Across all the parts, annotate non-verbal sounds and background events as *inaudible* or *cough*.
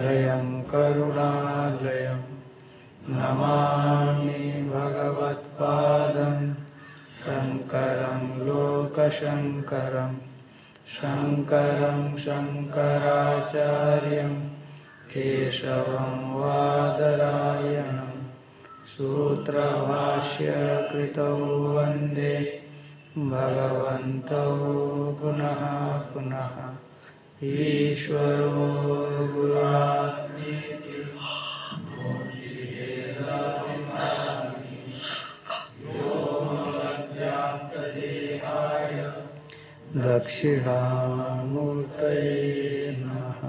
हृयं करुणालयं नमामि भगवत्पादं शङ्करं लोकशङ्करं शङ्करं शङ्कराचार्यं केशवं वादरायणं सूत्रभाष्यकृतौ वंदे भगवन्तौ पुनः पुनः ईश्वरो गुरुरात्मेति दक्षिणामूर्तये नमः।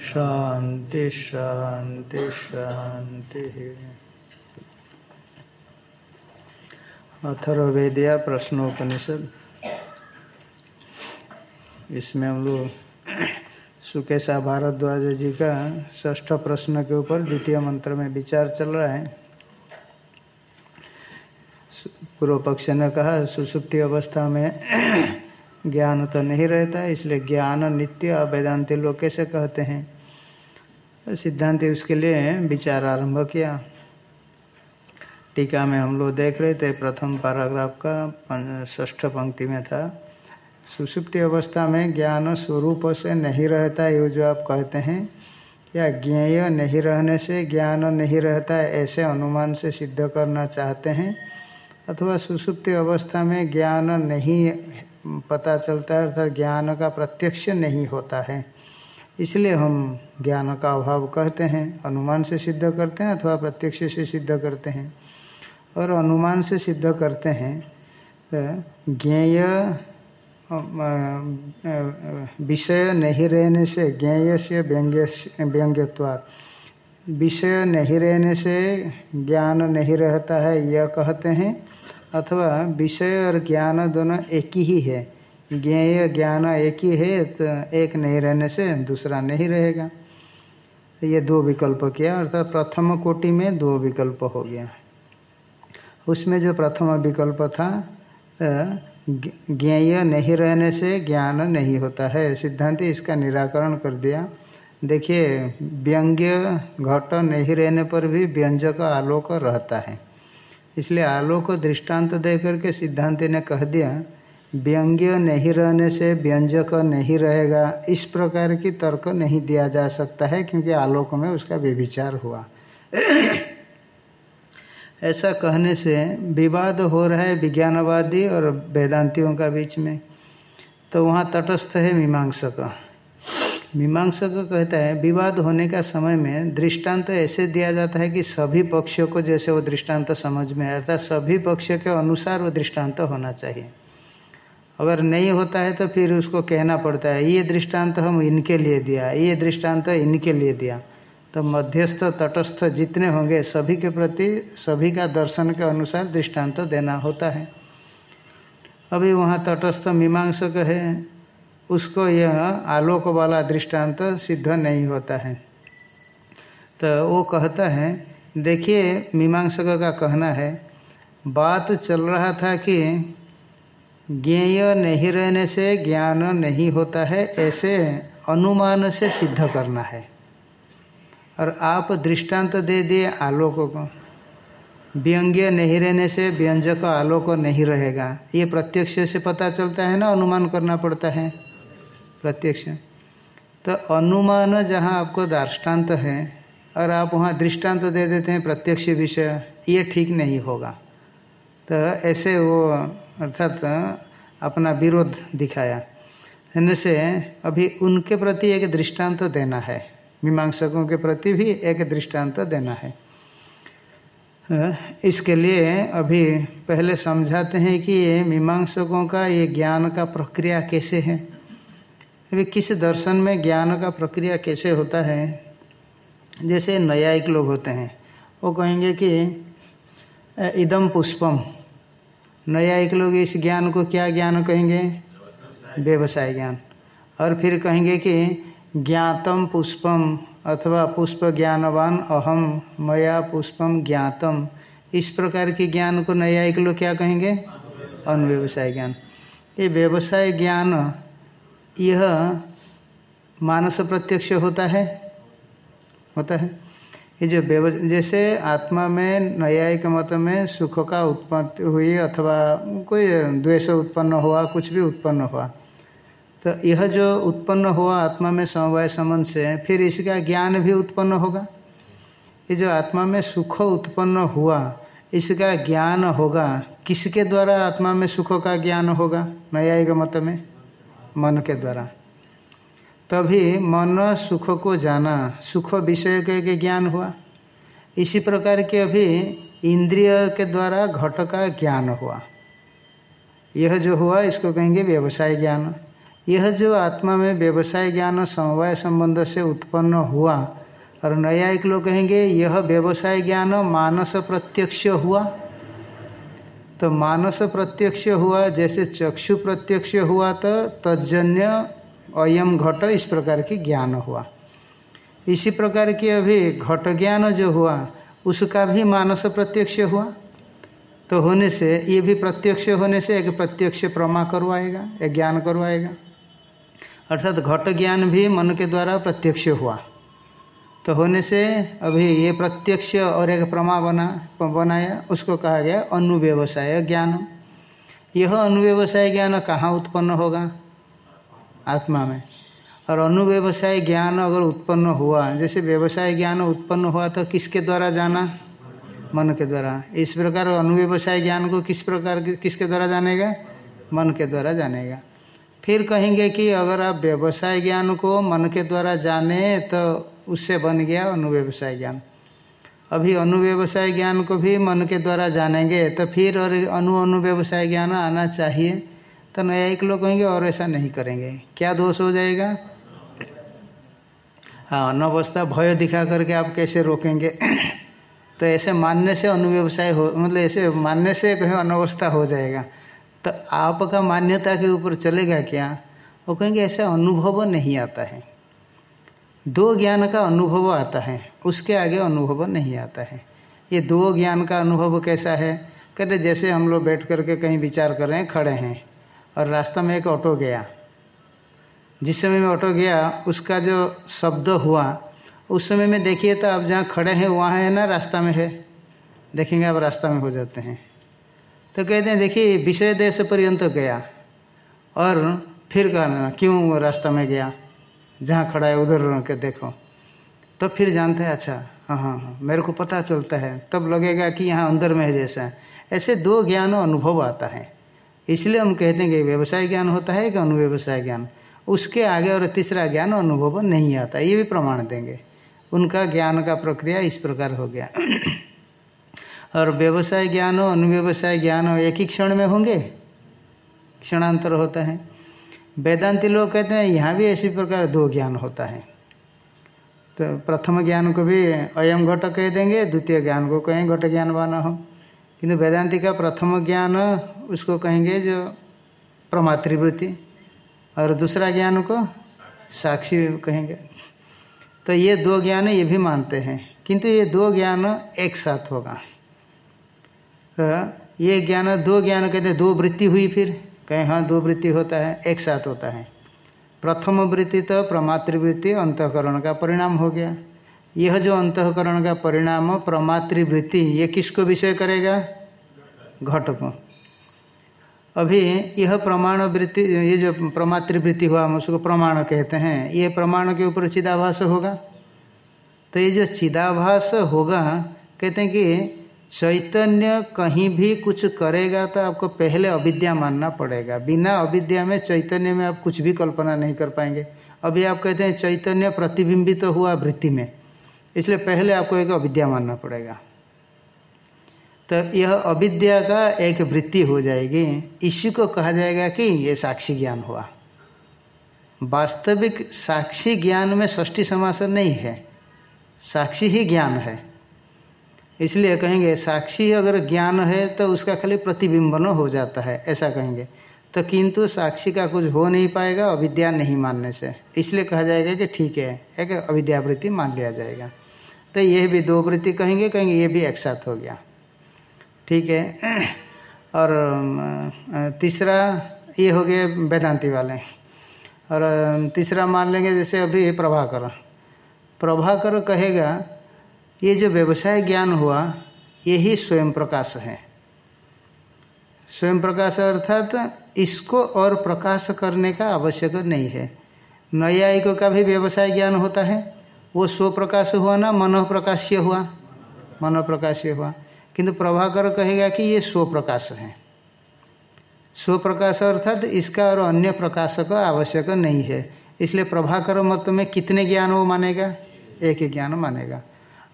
शांति शांति शांति अथर्वेदिया प्रश्नोपनिषद। इसमें हम लोग सुकेशा भारद्वाज जी का ष्ठ प्रश्न के ऊपर द्वितीय मंत्र में विचार चल रहा है। पूर्व पक्ष ने कहा, सुसुप्ति अवस्था में ज्ञान तो नहीं रहता, इसलिए ज्ञान नित्य वेदांति लोग कैसे कहते हैं? सिद्धांत उसके लिए विचार आरंभ किया। टीका में हम लोग देख रहे थे, प्रथम पैराग्राफ का ष्ठ पंक्ति में था। सुसुप्ति अवस्था में ज्ञान स्वरूप से नहीं रहता ये जो आप कहते हैं, या ज्ञेय नहीं रहने से, ज्ञान नहीं रहता ऐसे अनुमान से सिद्ध करना चाहते हैं। अथवा सुसुप्ति अवस्था में ज्ञान नहीं, पता चलता है, अर्थात ज्ञान का प्रत्यक्ष नहीं होता है। इसलिए हम ज्ञान का अभाव कहते हैं, अनुमान से सिद्ध करते हैं, अथवा प्रत्यक्ष से सिद्ध करते हैं। और अनुमान से सिद्ध करते हैं तो ज्ञेय विषय नहीं रहने से, ज्ञेय से व्यंग्य व्यंग्यत्वाद विषय नहीं रहने से ज्ञान नहीं रहता है, यह कहते हैं, अथवा विषय और ज्ञान दोनों एक ही है। ज्ञेय ज्ञान एक ही है तो एक नहीं रहने से दूसरा नहीं रहेगा। ये दो विकल्प किया, अर्थात प्रथम कोटि में दो विकल्प हो गया। उसमें जो प्रथम विकल्प था ज्ञेय नहीं रहने से ज्ञान नहीं होता है। सिद्धांत इसका निराकरण कर दिया। देखिए, व्यंग्य घट नहीं रहने पर भी व्यंजक आलोक रहता है। इसलिए आलोक दृष्टांत दे करके सिद्धांत ने कह दिया, व्यंग्य नहीं रहने से व्यंजक नहीं रहेगा। इस प्रकार की तर्क नहीं दिया जा सकता है, क्योंकि आलोक में उसका व्यभिचार हुआ। ऐसा कहने से विवाद हो रहा है विज्ञानवादी और वेदांतियों का बीच में। तो वहाँ तटस्थ है मीमांसक। मीमांसक कहता है, विवाद होने का समय में दृष्टांत ऐसे दिया जाता है कि सभी पक्षों को जैसे वो दृष्टांत समझ में अर्थात सभी पक्ष के अनुसार वो दृष्टांत होना चाहिए। अगर नहीं होता है तो फिर उसको कहना पड़ता है, ये दृष्टांत हम इनके लिए दिया, ये दृष्टांत इनके लिए दिया। तो मध्यस्थ, तटस्थ जितने होंगे, सभी के प्रति, सभी का दर्शन के अनुसार दृष्टांत तो देना होता है। अभी वहाँ तटस्थ मीमांसक है, उसको यह आलोक वाला दृष्टांत तो सिद्ध नहीं होता है। तो वो कहता है, देखिए, मीमांसक का कहना है, बात चल रहा था कि ज्ञेय नहीं रहने से ज्ञान नहीं होता है, ऐसे अनुमान से सिद्ध करना है। और आप दृष्टांत दे दिए आलोक को। व्यंग्य नहीं रहने से व्यंजक आलोक नहीं रहेगा। ये प्रत्यक्ष से पता चलता है ना, अनुमान करना पड़ता है। प्रत्यक्ष। तो अनुमान जहाँ आपको दार्ष्टान्त है और आप वहाँ दृष्टांत दे देते हैं प्रत्यक्ष विषय, ये ठीक नहीं होगा। तो ऐसे वो, अर्थात अपना विरोध दिखाया। से अभी उनके प्रति एक दृष्टांत देना है। मीमांसकों के प्रति भी एक दृष्टांत देना है। इसके लिए अभी पहले समझाते हैं कि ये मीमांसकों का, ये ज्ञान का प्रक्रिया कैसे है। अभी किस दर्शन में ज्ञान का प्रक्रिया कैसे होता है? जैसे न्यायिक लोग होते हैं, वो कहेंगे कि इदम पुष्पम। न्यायिक लोग इस ज्ञान को क्या ज्ञान कहेंगे? व्यवसाय ज्ञान। और फिर कहेंगे कि ज्ञातम पुष्पम अथवा पुष्प ज्ञानवान अहम मया पुष्पम ज्ञातम। इस प्रकार के ज्ञान को न्यायिक लोग क्या कहेंगे? अनव्यवसाय ज्ञान। ये व्यवसाय ज्ञान, यह मानस प्रत्यक्ष होता है होता है। ये जो व्यव, जैसे आत्मा में न्यायिक मत में सुख का उत्पत्ति हुई अथवा कोई द्वेष उत्पन्न हुआ, कुछ भी उत्पन्न हुआ तो यह जो उत्पन्न हुआ आत्मा में समवाय संबंध से, फिर इसका ज्ञान भी उत्पन्न होगा? ये जो आत्मा में सुख उत्पन्न हुआ, इसका ज्ञान होगा। किसके द्वारा आत्मा में सुख का ज्ञान होगा? न्यायिक मत में, मन के द्वारा। तभी मन सुख को जाना, सुख विषय के ज्ञान हुआ। इसी प्रकार के अभी इंद्रिय के द्वारा घट का ज्ञान हुआ। यह जो हुआ, इसको कहेंगे व्यवसाय ज्ञान। यह जो आत्मा में व्यवसाय ज्ञान समवाय संबंध से उत्पन्न हुआ, और न्यायिक लोग कहेंगे, यह व्यवसाय ज्ञान मानस प्रत्यक्ष हुआ। तो मानस प्रत्यक्ष हुआ, जैसे चक्षु प्रत्यक्ष हुआ तो तजन्य अयम घट, इस प्रकार की ज्ञान हुआ। इसी प्रकार की अभी घट ज्ञान जो हुआ, उसका भी मानस प्रत्यक्ष हुआ। तो होने से, ये भी प्रत्यक्ष होने से एक प्रत्यक्ष प्रमा करवाएगा, एक ज्ञान करवाएगा। अर्थात घट ज्ञान भी मन के द्वारा प्रत्यक्ष हुआ। तो होने से अभी ये प्रत्यक्ष और एक प्रमा बना, बनाया, उसको कहा गया अनुव्यवसाय ज्ञान। यह अनुव्यवसाय ज्ञान कहाँ उत्पन्न होगा? आत्मा में। और अनुव्यवसाय ज्ञान अगर उत्पन्न हुआ, जैसे व्यवसाय ज्ञान उत्पन्न हुआ तो किसके द्वारा जाना? मन के द्वारा। इस प्रकार अनुव्यवसाय ज्ञान को किस प्रकार, किसके द्वारा जानेगा? मन के द्वारा जानेगा। फिर कहेंगे कि अगर आप व्यवसाय ज्ञान को मन के द्वारा जाने तो उससे बन गया अनुव्यवसाय ज्ञान। अभी अनुव्यवसाय ज्ञान को भी मन के द्वारा जानेंगे तो फिर और अनु अनुव्यवसाय ज्ञान आना चाहिए। तो न्यायिक लोग कहेंगे, और ऐसा नहीं करेंगे। क्या दोष हो जाएगा? हाँ अनवस्था, भय दिखा करके आप कैसे रोकेंगे? तो ऐसे मानने से अनुव्यवसाय हो मतलब ऐसे मानने से कहीं अनवस्था हो जाएगा। तो आपका मान्यता के ऊपर चलेगा क्या? वो कहेंगे, ऐसा अनुभव नहीं आता है। दो ज्ञान का अनुभव आता है, उसके आगे अनुभव नहीं आता है। ये दो ज्ञान का अनुभव कैसा है? कहते, जैसे हम लोग बैठ करके कहीं विचार कर रहे हैं, खड़े हैं, और रास्ता में एक ऑटो गया। जिस समय में ऑटो गया, उसका जो शब्द हुआ, उस समय में देखिए तो आप जहाँ खड़े हैं, वहाँ है ना, रास्ता में है। देखेंगे आप रास्ता में हो जाते हैं। तो कहते हैं, देखिए विषय देश पर्यंत गया और फिर कहना क्यों रास्ता में गया? जहाँ खड़ा है, उधर के देखो। तब फिर जानते हैं अच्छा हाँ हाँ हाँ मेरे को पता चलता है। तब लगेगा कि यहाँ अंदर में है जैसा। ऐसे दो ज्ञान अनुभव आता है। इसलिए हम कहते हैं कि व्यवसाय ज्ञान होता है कि अनुव्यवसाय ज्ञान? उसके आगे और तीसरा ज्ञान अनुभव नहीं आता, ये भी प्रमाण देंगे। उनका ज्ञान का प्रक्रिया इस प्रकार हो गया। और व्यवसाय ज्ञान हो, अनुव्यवसाय ज्ञान हो, एक ही क्षण में होंगे? क्षणांतर होता है। वेदांति लोग कहते हैं, यहाँ भी इसी प्रकार दो ज्ञान होता है। तो प्रथम ज्ञान को भी अयम घट कह देंगे, द्वितीय ज्ञान को कहें घट ज्ञानवान हो। किंतु वेदांति का प्रथम ज्ञान उसको कहेंगे जो प्रमातृवृत्ति, और दूसरा ज्ञान को साक्षी कहेंगे। तो ये दो ज्ञान ये भी मानते हैं। किंतु ये दो ज्ञान एक साथ होगा। तो ये ज्ञान, दो ज्ञान कहते हैं, दो वृत्ति हुई फिर। कहें हाँ दो वृत्ति होता है, एक साथ होता है। प्रथम वृत्ति तो प्रमातृवृत्ति, अंतकरण का परिणाम हो गया। यह जो अंतकरण का परिणाम, प्रमातृवृत्ति, ये किसको विषय करेगा? घट को अभी यह प्रमाण वृत्ति, ये जो प्रमातृवृत्ति हुआ, हम उसको प्रमाण कहते हैं, ये प्रमाण के ऊपर चिदाभास होगा। तो ये जो चिदाभास होगा, कहते हैं कि चैतन्य कहीं भी कुछ करेगा तो आपको पहले अविद्या मानना पड़ेगा। बिना अविद्या में, चैतन्य में आप कुछ भी कल्पना नहीं कर पाएँगे। अभी आप कहते हैं चैतन्य प्रतिबिंबित तो हुआ वृत्ति में, इसलिए पहले आपको एक अविद्या मानना पड़ेगा। तो यह अविद्या का एक वृत्ति हो जाएगी। इसी को कहा जाएगा कि ये साक्षी ज्ञान हुआ। वास्तविक साक्षी ज्ञान में षष्ठी समास नहीं है, साक्षी ही ज्ञान है। इसलिए कहेंगे, साक्षी अगर ज्ञान है तो उसका खाली प्रतिबिंबन हो जाता है, ऐसा कहेंगे। तो किंतु साक्षी का कुछ हो नहीं पाएगा, अविद्या नहीं मानने से। इसलिए कहा जाएगा कि ठीक है, एक अविद्यावृत्ति मान लिया जाएगा। तो यह भी दो वृत्ति कहेंगे कहेंगे ये भी एक साथ हो गया। ठीक है? और तीसरा ये हो गए वेदांति वाले। और तीसरा मान लेंगे जैसे अभी प्रभाकर। प्रभाकर कहेगा ये जो व्यवसाय ज्ञान हुआ यही स्वयं प्रकाश है। स्वयं प्रकाश अर्थात इसको और प्रकाश करने का आवश्यक नहीं है। न्यायिकों का भी व्यवसाय ज्ञान होता है। वो स्व प्रकाश हुआ ना मन प्रकाश्य हुआ। मन प्रकाश्य हुआ। किंतु प्रभाकर कहेगा कि ये स्व प्रकाश है। स्व प्रकाश अर्थात इसका और अन्य प्रकाश का आवश्यक नहीं है। इसलिए प्रभाकर मत में कितने ज्ञान वो मानेगा? एक ही ज्ञान मानेगा।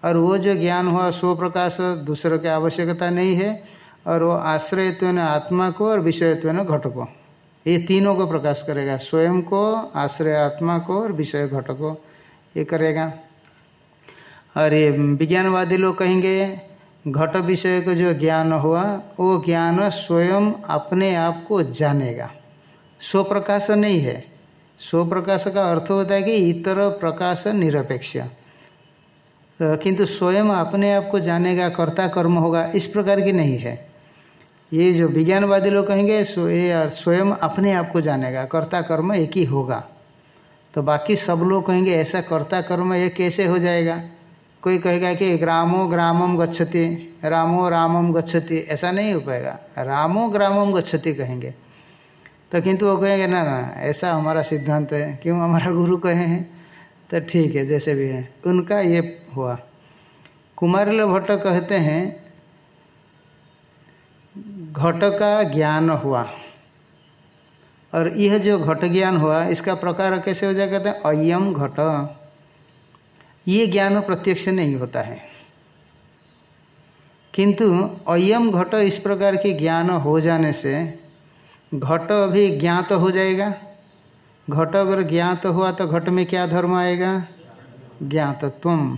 और वो जो ज्ञान हुआ स्व प्रकाश दूसरों की आवश्यकता नहीं है, और वो आश्रयत्व ने आत्मा को और विषयत्व ने घट को ये तीनों को प्रकाश करेगा, स्वयं को, आश्रय आत्मा को और विषय घट को ये करेगा। और ये विज्ञानवादी लोग कहेंगे, घट विषय को जो ज्ञान हुआ, वो ज्ञान स्वयं अपने आप को जानेगा। स्व प्रकाश नहीं है। स्व प्रकाश का अर्थ होता है कि इतर प्रकाश निरपेक्ष। किंतु स्वयं अपने आप को जानेगा कर्ता कर्म होगा, इस प्रकार की नहीं है। ये जो विज्ञानवादी लोग कहेंगे स्वयं अपने आप को जानेगा कर्ता कर्म एक ही होगा। तो बाकी सब लोग कहेंगे, ऐसा कर्ता कर्म ये कैसे हो जाएगा? कोई कहेगा कि ग्रामो ग्रामम गच्छति, रामो रामम गच्छति, ऐसा नहीं हो पाएगा। रामो ग्रामम गच्छति कहेंगे। तो किंतु वो कहेंगे, ना ना, ऐसा हमारा सिद्धांत है। क्यों हमारा गुरु कहे हैं? तो ठीक है, जैसे भी है। उनका ये हुआ। कुमारिल भट्ट कहते हैं, घट का ज्ञान हुआ। और यह जो घट ज्ञान हुआ, इसका प्रकार कैसे हो जाए कहते हैं, अयम घट। ये ज्ञान प्रत्यक्ष नहीं होता है। किंतु अयम घट इस प्रकार के ज्ञान हो जाने से घट अभी ज्ञात हो जाएगा। घट अगर ज्ञात हुआ तो घट में क्या धर्म आएगा? ज्ञातत्व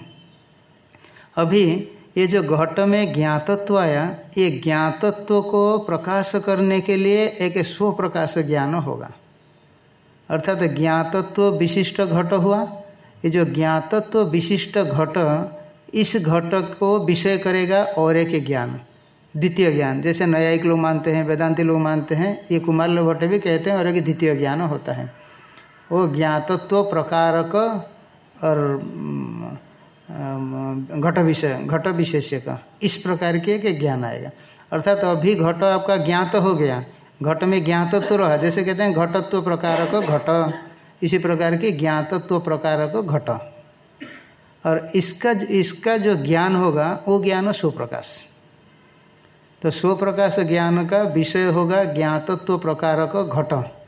अभी ये जो घट में ज्ञातत्व आया, ये ज्ञातत्व को प्रकाश करने के लिए एक स्व प्रकाश ज्ञान होगा। अर्थात ज्ञातत्व विशिष्ट घट हुआ। ये जो ज्ञातत्व विशिष्ट घट, इस घट को विषय करेगा और एक ज्ञान। द्वितीय ज्ञान, जैसे न्यायिक लोग मानते हैं, वेदांति लोग मानते हैं, ये कुमार लोग भट्ट भी कहते हैं और एक द्वितीय ज्ञान होता है। वो ज्ञातत्व प्रकारक और घट विषय, घट विशेष्य का इस प्रकार के एक ज्ञान आएगा। अर्थात तो अभी घट आपका ज्ञात हो गया। घट में ज्ञातत्व रहा। जैसे कहते हैं घटत्व प्रकारक घट। इसी प्रकार के ज्ञातत्व प्रकारक घट। और इसका इसका जो ज्ञान होगा, वो ज्ञान हो स्वप्रकाश। तो स्वप्रकाश ज्ञान का विषय होगा ज्ञातत्व प्रकारक घट।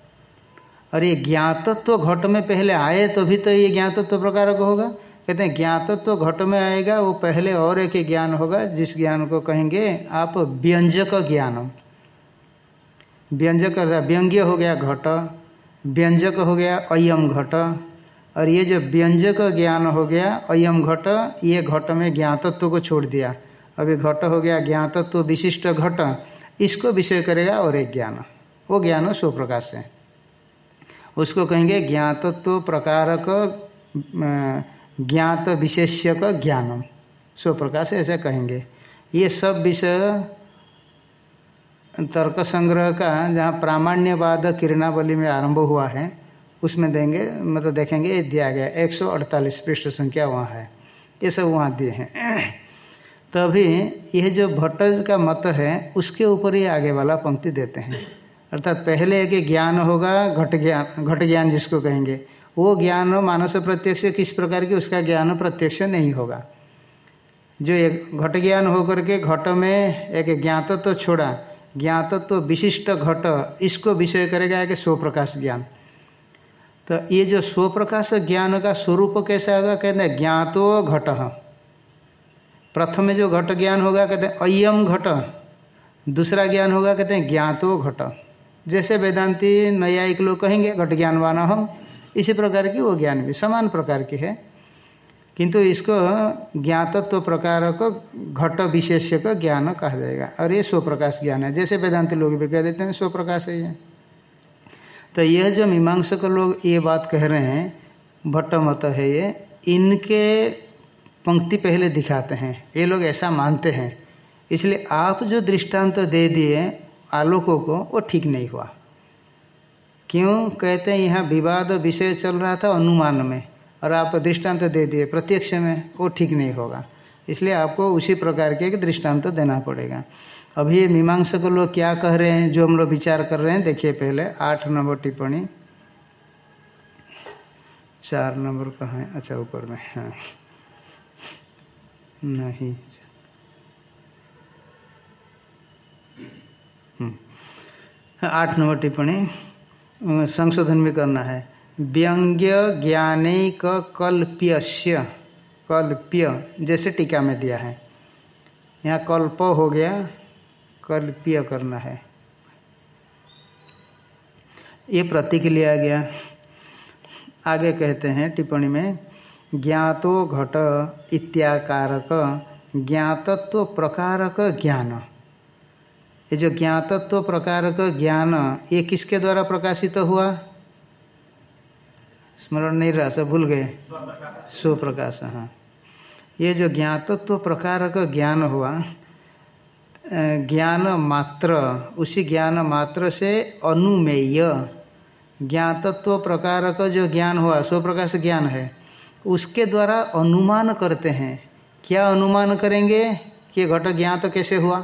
और ये ज्ञातत्व घट में पहले आए तो भी तो ये ज्ञातत्व प्रकार का होगा। कहते हैं, ज्ञातत्व घट में आएगा, वो पहले और एक ज्ञान होगा, जिस ज्ञान को कहेंगे आप व्यंजक ज्ञान व्यंजक व्यंग्य हो गया घट, व्यंजक हो गया अयम घट, और ये जो व्यंजक ज्ञान हो गया अयम घट, ये घट में ज्ञातत्व को छोड़ दिया। अभी घट हो गया ज्ञातत्व विशिष्ट घट, इसको विषय करेगा और एक ज्ञान। वो ज्ञान स्वप्रकाश है। उसको कहेंगे ज्ञातत्व प्रकारक ज्ञात विशेष्य का ज्ञानम। स्व प्रकाश ऐसा कहेंगे। ये सब विषय तर्क संग्रह का जहाँ प्रामाण्यवाद किरणावली में आरंभ हुआ है, उसमें देंगे मतलब देखेंगे, ये दिया गया। 148 पृष्ठ संख्या वहाँ है। ये सब वहाँ दिए हैं। तभी यह जो भट्ट का मत है, उसके ऊपर ही आगे वाला पंक्ति देते हैं। अर्थात पहले एक ज्ञान होगा, घट ज्ञान घट ज्ञान जिसको कहेंगे, वो ज्ञान मानस प्रत्यक्ष किस प्रकार की, उसका ज्ञान प्रत्यक्ष नहीं होगा। जो एक घट ज्ञान होकर के घट में एक ज्ञातत्व तो छोड़ा, ज्ञातत्व तो विशिष्ट घट, इसको विषय करेगा एक स्वप्रकाश ज्ञान। तो ये जो स्वप्रकाश ज्ञान का स्वरूप कैसा होगा, कहते हैं ज्ञातो घट। प्रथम जो घट ज्ञान होगा, कहते हैं अयम घट। दूसरा ज्ञान होगा, कहते हैं ज्ञातो घट। जैसे वेदांती न्यायिक लोग कहेंगे, घट ज्ञानवान हम इसी प्रकार की वो ज्ञान भी, समान प्रकार की है। किंतु इसको ज्ञातत्व प्रकार को घट विशेष्य का ज्ञान कहा जाएगा। और ये स्वप्रकाश ज्ञान है। जैसे वेदांति लोग भी कह देते हैं, स्वप्रकाश है ये। तो यह जो मीमांसक लोग ये बात कह रहे हैं, भट्ट मत है ये, इनके पंक्ति पहले दिखाते हैं। ये लोग ऐसा मानते हैं। इसलिए आप जो दृष्टांत दे दिए आलोकों को, वो ठीक नहीं हुआ। क्यों? कहते हैं, यहाँ विवाद विषय चल रहा था अनुमान में, और आप दृष्टांत दे दिए, प्रत्यक्ष में वो ठीक नहीं होगा। इसलिए आपको उसी प्रकार के एक दृष्टांत देना पड़ेगा। अभी ये मीमांसक लोग क्या कह रहे हैं, जो हम लोग विचार कर रहे हैं, देखिए पहले, आठ नंबर टिप्पणी। चार नंबर कहाँ है? अच्छा ऊपर में हाँ। नहीं आठ नंबर टिप्पणी। संशोधन भी करना है। व्यंग्य ज्ञानिक कल्प्यस्य। कल्प्य, जैसे टीका में दिया है। यहाँ कल्प हो गया, कल्प्य करना है। ये प्रतीक लिया गया। आगे कहते हैं टिप्पणी में, ज्ञातो घट इत्याकारक, ज्ञातत्व प्रकारक ज्ञान। ये जो ज्ञातत्व प्रकार का ज्ञान, ये किसके द्वारा प्रकाशित तो हुआ? स्मरण नहीं रहा, सब भूल गए। स्व प्रकाश हाँ। ये जो ज्ञातत्व प्रकार का ज्ञान हुआ ज्ञान मात्र, उसी ज्ञान मात्र से अनुमेय। ज्ञातत्व प्रकार का जो ज्ञान हुआ स्व प्रकाश ज्ञान है, उसके द्वारा अनुमान करते हैं। क्या अनुमान करेंगे? कि घट ज्ञात कैसे हुआ?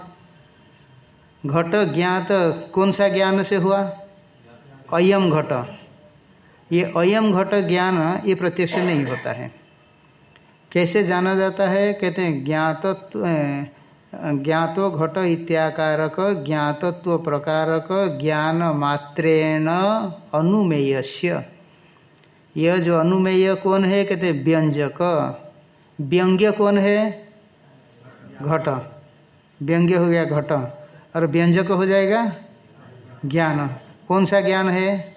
घट ज्ञात कौन सा ज्ञान से हुआ? अयम घट। ये अयम घट ज्ञान ये प्रत्यक्ष नहीं होता है। कैसे जाना जाता है? कहते हैं ज्ञातत्व ज्ञातो घट इत्याकारक, ज्ञातत्व प्रकारक, ज्ञान मात्रेण अनुमेयस्य। यह जो अनुमेय कौन है? कहते हैं व्यंजक। व्यंग्य कौन है? घट। व्यंग्य हो गया घट। और व्यंजक हो जाएगा ज्ञान। कौन सा ज्ञान है?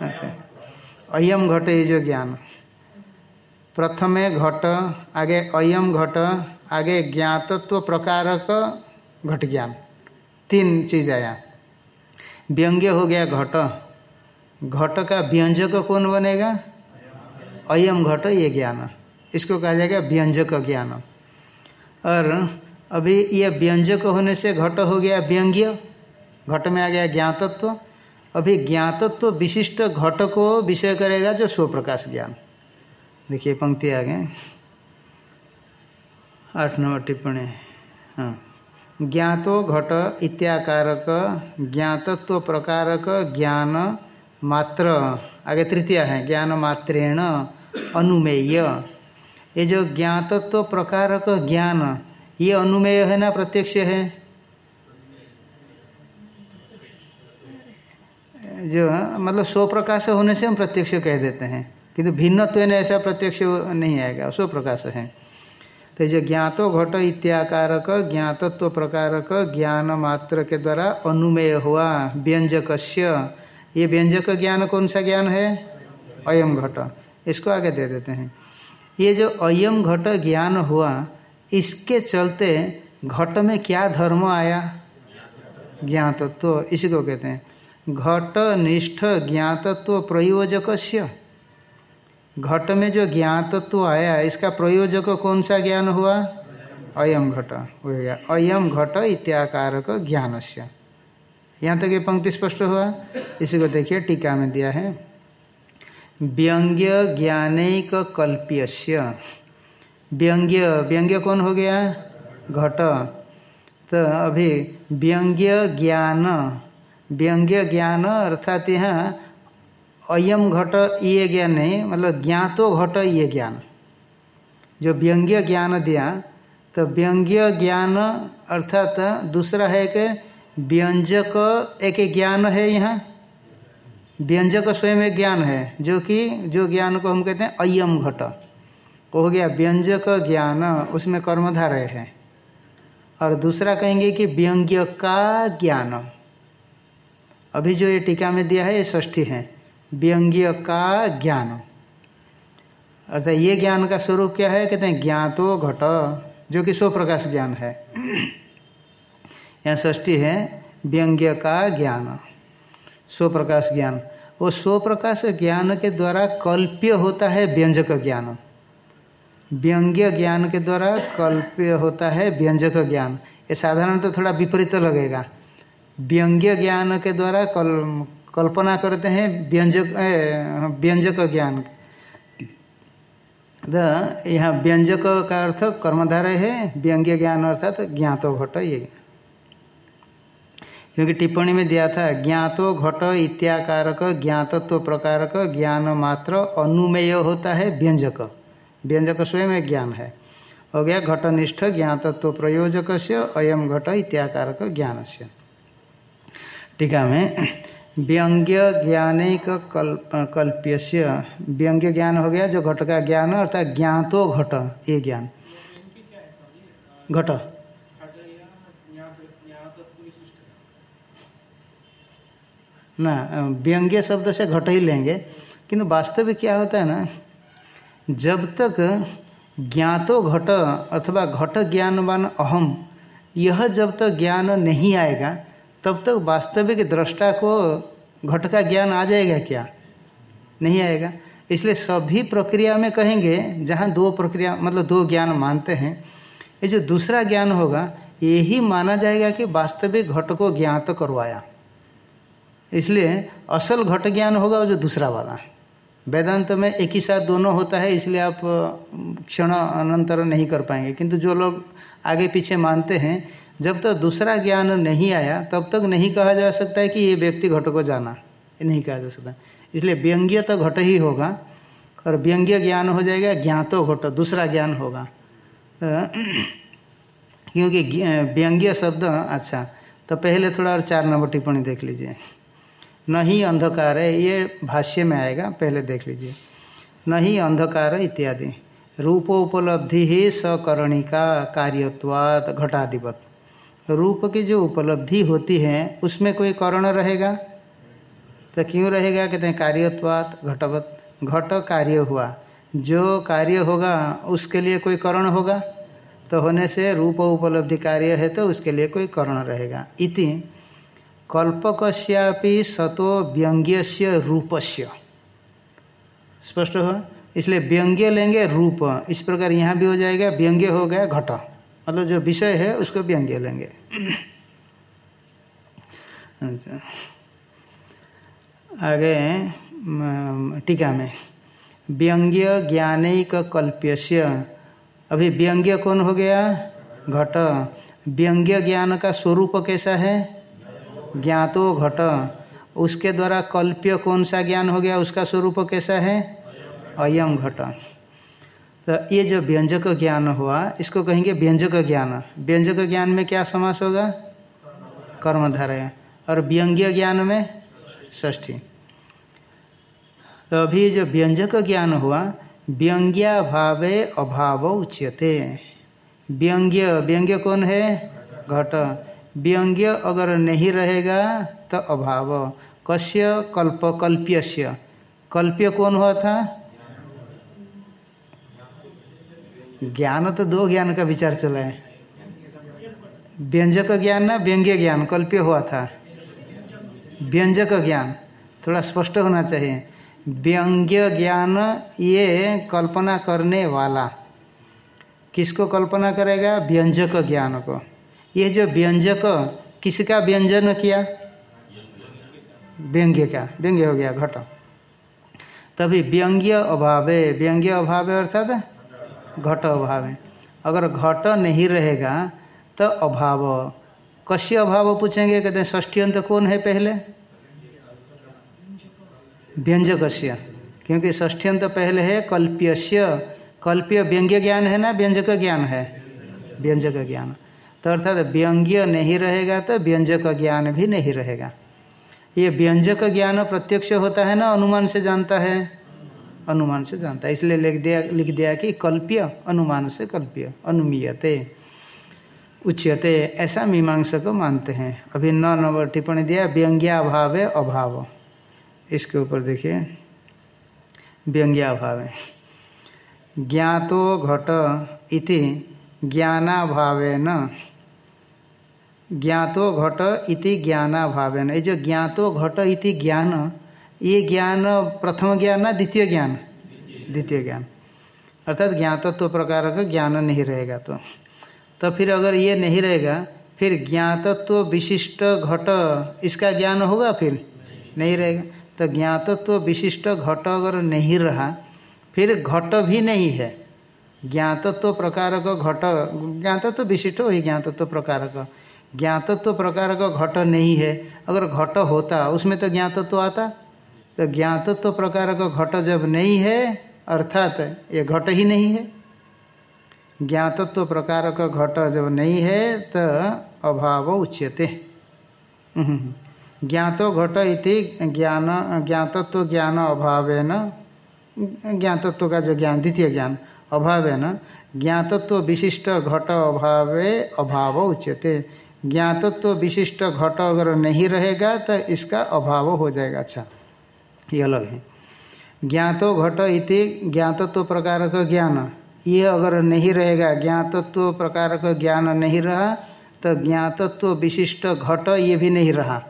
अच्छा। अयम घट ये जो ज्ञान। प्रथमे घट, आगे अयम घट, आगे ज्ञातत्व प्रकारक घट ज्ञान। तीन चीज़ आया। व्यंग्य हो गया घट। घट का व्यंजक कौन बनेगा? अयम घट ये ज्ञान। इसको कहा जाएगा व्यंजक ज्ञान। और अभी ये व्यंजक होने से घट हो गया व्यंग्य, घट में आ गया ज्ञातत्व। अभी ज्ञातत्व विशिष्ट घट को विषय करेगा जो स्वप्रकाश ज्ञान। देखिए, पंक्ति आ गए आठ नंबर टिप्पणी। हाँ। ज्ञातो घट इत्याकारक, ज्ञातत्व प्रकारक ज्ञान मात्र। आगे तृतीय है, ज्ञान मात्रेण अनुमेय। ये जो ज्ञातत्व प्रकारक ज्ञान, ये अनुमेय है ना प्रत्यक्ष है? जो मतलब स्व प्रकाश होने से हम प्रत्यक्ष कह देते हैं। किंतु भिन्नत्व ने, ऐसा प्रत्यक्ष नहीं आएगा स्व प्रकाश है। तो जो ज्ञातो घट इत्याकारक, ज्ञातत्व प्रकारक, ज्ञान मात्र के द्वारा अनुमेय हुआ व्यंजक ये व्यंजक ज्ञान कौन सा ज्ञान है? अयम घट। इसको आगे दे देते हैं। ये जो अयम घट ज्ञान हुआ इसके चलते घट में क्या धर्म आया? ज्ञातत्व तो, इसी को कहते हैं। घट निष्ठ ज्ञातत्व तो प्रयोजक घट में जो ज्ञातत्व तो आया इसका प्रयोजक कौन सा ज्ञान हुआ? अयम घट हो गया। अयम घट इत्याकारक ज्ञान से यहाँ तक ये पंक्ति स्पष्ट हुआ। इसी को देखिए टीका में दिया है। व्यंग्य ज्ञानिक कल्प्यस्य व्यंग्य व्यंग्य कौन हो गया? घट। तो अभी व्यंग्य ज्ञान व्यंग्य ज्ञान अर्थात यहाँ अयम घट ये ज्ञान नहीं मतलब ज्ञातो घट ये ज्ञान। जो व्यंग्य ज्ञान दिया तो व्यंग्य ज्ञान अर्थात दूसरा है कि व्यंजक एक ज्ञान है यहाँ। व्यंजक स्वयं ज्ञान है, जो कि, जो ज्ञान को हम कहते हैं अयम घट। हो गया व्यंजक ज्ञान, उसमें कर्मधारय है। और दूसरा कहेंगे कि व्यंग्य का ज्ञान। अभी जो ये टीका में दिया है, ये ष्ठी है। व्यंग्य का ज्ञान। अर्थात ये ज्ञान का स्वरूप क्या है? कहते हैं ज्ञातो घट, जो कि स्व प्रकाश ज्ञान है। *clears throat* यहाँ ष्टी है व्यंग्य का ज्ञान। स्व प्रकाश ज्ञान। वो स्व प्रकाश ज्ञान के द्वारा कल्प्य होता है व्यंजक ज्ञान। व्यंग्य ज्ञान के द्वारा कल्प्य होता है व्यंजक ज्ञान। ये साधारण तो थोड़ा विपरीत लगेगा। व्यंग्य ज्ञान के द्वारा कल, कल्पना करते हैं व्यंजक व्यंजक ज्ञान। यहाँ व्यंजक का अर्थ कर्मधारय है, व्यंग्य ज्ञान अर्थात ज्ञातो घट ये। क्योंकि टिप्पणी में दिया था, ज्ञातो घट इत्याकारक, ज्ञातत्व प्रकारक, ज्ञान मात्र अनुमेय होता है, व्यंजक। व्यंजक स्वयं ज्ञान है। हो गया घटनिष्ठ, ज्ञातत्व प्रयोजक से अयम घट इत्याकारक ज्ञान से टीका में, व्यंग्य ज्ञानिक कल्प कल्प्य व्यंग्य ज्ञान हो गया, जो घट का ज्ञान, अर्थात ज्ञातो घट, ये ज्ञान। घट। ना, व्यंग्य शब्द से घट ही लेंगे। किंतु वास्तविक क्या होता है ना, जब तक ज्ञातो घट अथवा घट ज्ञानवान अहम, यह जब तक ज्ञान नहीं आएगा, तब तक वास्तविक दृष्टा को घट का ज्ञान आ जाएगा क्या? नहीं आएगा। इसलिए सभी प्रक्रिया में कहेंगे, जहाँ दो प्रक्रिया मतलब दो ज्ञान मानते हैं, ये जो दूसरा ज्ञान होगा, यही माना जाएगा कि वास्तविक घट को ज्ञात करवाया। इसलिए असल घट ज्ञान होगा वो जो दूसरा वाला वेदांत में एक ही साथ दोनों होता है, इसलिए आप क्षण अनंतर नहीं कर पाएँगे। किंतु जो लोग आगे पीछे मानते हैं, जब तक तो दूसरा ज्ञान नहीं आया, तब तक नहीं कहा जा सकता है कि ये व्यक्ति घट को जाना। नहीं कहा जा सकता। इसलिए व्यंग्य तो घट ही होगा, और व्यंग्य ज्ञान हो जाएगा, ज्ञातो घट, दूसरा ज्ञान होगा। क्योंकि व्यंग्य शब्द अच्छा तो पहले थोड़ा और चार नंबर टिप्पणी देख लीजिए। न ही अंधकार है, ये भाष्य में आएगा, पहले देख लीजिए। न ही अंधकार इत्यादि। रूपोपलब्धि ही सकरणिका कार्यत्वात घटाधिपत। रूप की जो उपलब्धि होती है, उसमें कोई करण रहेगा? तो क्यों रहेगा? कहते हैं, कार्यत्वात घटवत। घट कार्य हुआ। जो कार्य होगा, उसके लिए कोई करण होगा? तो होने से रूप उपलब्धि कार्य है तो उसके लिए कोई करण रहेगा। इति कल्पकस्यापि सतो व्यंग्य रूपस्य। स्पष्ट हो? इसलिए व्यंग्य लेंगे रूप। इस प्रकार यहाँ भी हो जाएगा व्यंग्य हो गया घट। मतलब जो विषय है, उसको व्यंग्य लेंगे। अच्छा। आगे टीका में। व्यंग्य ज्ञानिक कल्प्य अभी व्यंग्य कौन हो गया? घट। व्यंग्य ज्ञान का स्वरूप कैसा है? ज्ञातो घट। उसके द्वारा कल्प्य कौन सा ज्ञान हो गया? उसका स्वरूप कैसा है? अयम घट। तो ये जो व्यंजक ज्ञान हुआ, इसको कहेंगे व्यंजक ज्ञान। व्यंजक ज्ञान में क्या समास होगा? कर्मधारय। और व्यंग्य ज्ञान में ष्ठी तो अभी जो व्यंजक ज्ञान हुआ व्यंग्याभावे अभाव उच्यते। व्यंग्य व्यंग्य कौन है? घट। व्यंग्य अगर नहीं रहेगा तो अभाव। कस्य कल्प कल्प्यस्य। कल्प्य कौन हुआ था? ज्ञान तो दो ज्ञान का विचार चला है। व्यंजक ज्ञान ना व्यंग्य ज्ञान, कल्प्य हुआ था। व्यंजक ज्ञान, थोड़ा स्पष्ट होना चाहिए। व्यंग्य ज्ञान ये कल्पना करने वाला। किसको कल्पना करेगा? व्यंजक ज्ञान को। ये जो व्यंजक, किसका व्यंजन किया? व्यंग्य का। व्यंग्य हो गया, घट। तभी व्यंग्य अभावे। व्यंग्य अभाव अर्थात घट अभाव। अगर घट नहीं रहेगा तो अभाव। कश्य अभाव पूछेंगे, कहते हैं ष्ठी अंत कौन है पहले? व्यंजक क्योंकि ष्ठी अंत पहले है कल्प्यस्य। कल्प्य व्यंग्य ज्ञान है ना? व्यंजक ज्ञान है। व्यंजक ज्ञान। तो अर्थात व्यंग्य नहीं रहेगा तो व्यंजक ज्ञान भी नहीं रहेगा। ये व्यंजक ज्ञान प्रत्यक्ष होता है ना, अनुमान से जानता है? अनुमान से जानता है। इसलिए लिख दिया लिख दिया कि कल्प्य, अनुमान से कल्प्य, अनुमीयते, उच्यते, ऐसा मीमांसा को मानते हैं। अभी नौ नंबर टिप्पणी दिया, व्यंग्याभाव अभाव। इसके ऊपर देखिए, व्यंग्याभाव ज्ञातो घट इति ज्ञानाभावेन ज्ञातो घट इति ज्ञानाभावेन। ये जो ज्ञातो घट इति ज्ञान, ये ज्ञान प्रथम ज्ञान ना द्वितीय ज्ञान? द्वितीय ज्ञान। अर्थात ज्ञातत्व प्रकार का ज्ञान नहीं रहेगा तो। तो फिर अगर ये नहीं रहेगा, फिर ज्ञातत्व विशिष्ट घट, इसका ज्ञान होगा फिर? नहीं रहेगा। तो ज्ञातत्व विशिष्ट घट अगर नहीं रहा, फिर घट भी नहीं है। ज्ञातत्व प्रकार का घट, ज्ञातत्व विशिष्ट वही ज्ञातत्व प्रकार का ज्ञातत्व तो प्रकार का घट नहीं है। अगर घट होता, उसमें तो ज्ञातत्व तो आता। तो ज्ञातत्व तो प्रकार का घट जब नहीं है, अर्थात ये घट ही नहीं है। ज्ञातत्व तो प्रकार का घट जब नहीं है तो अभाव उच्यते। ज्ञातो घट इति ज्ञान, ज्ञातत्व तो ज्ञान अभाव न ज्ञातत्व का जो ज्ञान, द्वितीय ज्ञान अभाव न ज्ञातत्व विशिष्ट घट अभाव अभाव उच्यते। ज्ञातत्व तो विशिष्ट घट अगर नहीं रहेगा तो इसका अभाव हो जाएगा। अच्छा ये अलग है। ज्ञातो घट इति ज्ञातत्व तो प्रकार का ज्ञान। ये अगर नहीं रहेगा, ज्ञातत्व तो प्रकार का ज्ञान नहीं रहा तो ज्ञातत्व विशिष्ट घट ये भी नहीं रहा।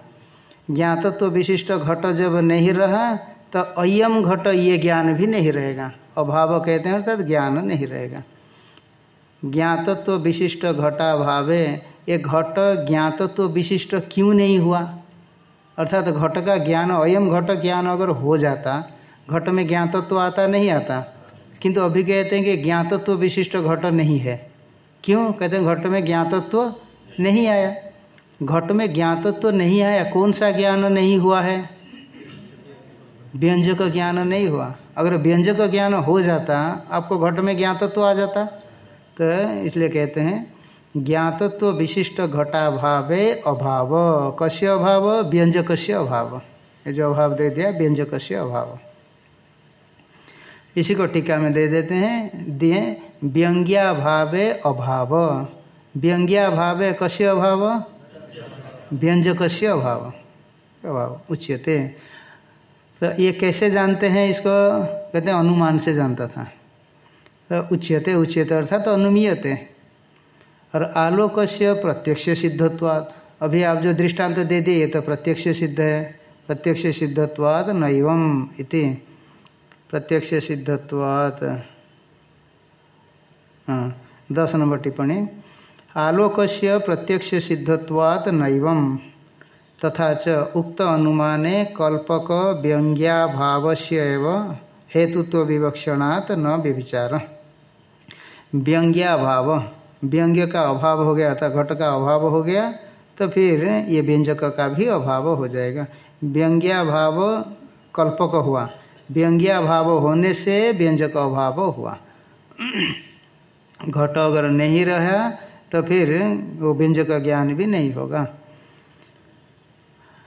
ज्ञातत्व विशिष्ट घट जब नहीं रहा तो अयम घट ये ज्ञान भी नहीं रहेगा। अभाव कहते हैं, अर्थात ज्ञान नहीं रहेगा। ज्ञातत्व विशिष्ट घटा भावे, ये घट ज्ञातत्व विशिष्ट क्यों नहीं हुआ? अर्थात तो घट का ज्ञान, अयम घट ज्ञान अगर हो जाता, घट में ज्ञातत्व आता नहीं आता, किंतु अभी कहते हैं कि ज्ञातत्व विशिष्ट घट नहीं है। क्यों? कहते हैं घट में ज्ञातत्व नहीं आया। घट में ज्ञातत्व नहीं आया, कौन सा ज्ञान नहीं हुआ है? व्यंजक ज्ञान नहीं हुआ। अगर व्यंजक ज्ञान हो जाता, आपको घट में ज्ञातत्व आ जाता। तो इसलिए कहते हैं, ज्ञातत्व विशिष्ट घटाभावे अभाव। कस्य अभाव? व्यंजक से अभाव। ये जो अभाव दे दिया व्यंजक से अभाव। इसी को टीका में दे देते हैं, दिए व्यंग्याभावे अभाव। व्यंग्याभावे कस्य अभाव? व्यंजक से अभाव। अभाव, उच्यते। तो ये कैसे जानते हैं इसको? कहते हैं, अनुमान से जानता था। उच्यते उच्यते अर्थात तो अनुमीयते। और आलोक से प्रत्यक्ष सिद्धत्वाद अभी आप जो दृष्टांत दे दिए ये तो प्रत्यक्ष सिद्ध है। प्रत्यक्ष सिद्धत्वाद नैवम इति। प्रत्यक्ष सिद्धत्वाद दस नंबर टिप्पणी। आलोक से प्रत्यक्ष सिद्धत्वात् नैवम। तथा च उक्त अनुमाने कल्पक व्यंग्याभाव से हेतुत्व विवक्षणात् न व्यभिचार व्यंग्याभाव। व्यंग्य का अभाव हो गया अर्थात घट का अभाव हो गया तो फिर ये व्यंजक का भी अभाव हो जाएगा। व्यंग्याभाव कल्पक हुआ। व्यंग्याभाव होने से व्यंजक अभाव हुआ। घट अगर नहीं रहा तो फिर वो व्यंजक का ज्ञान भी नहीं होगा।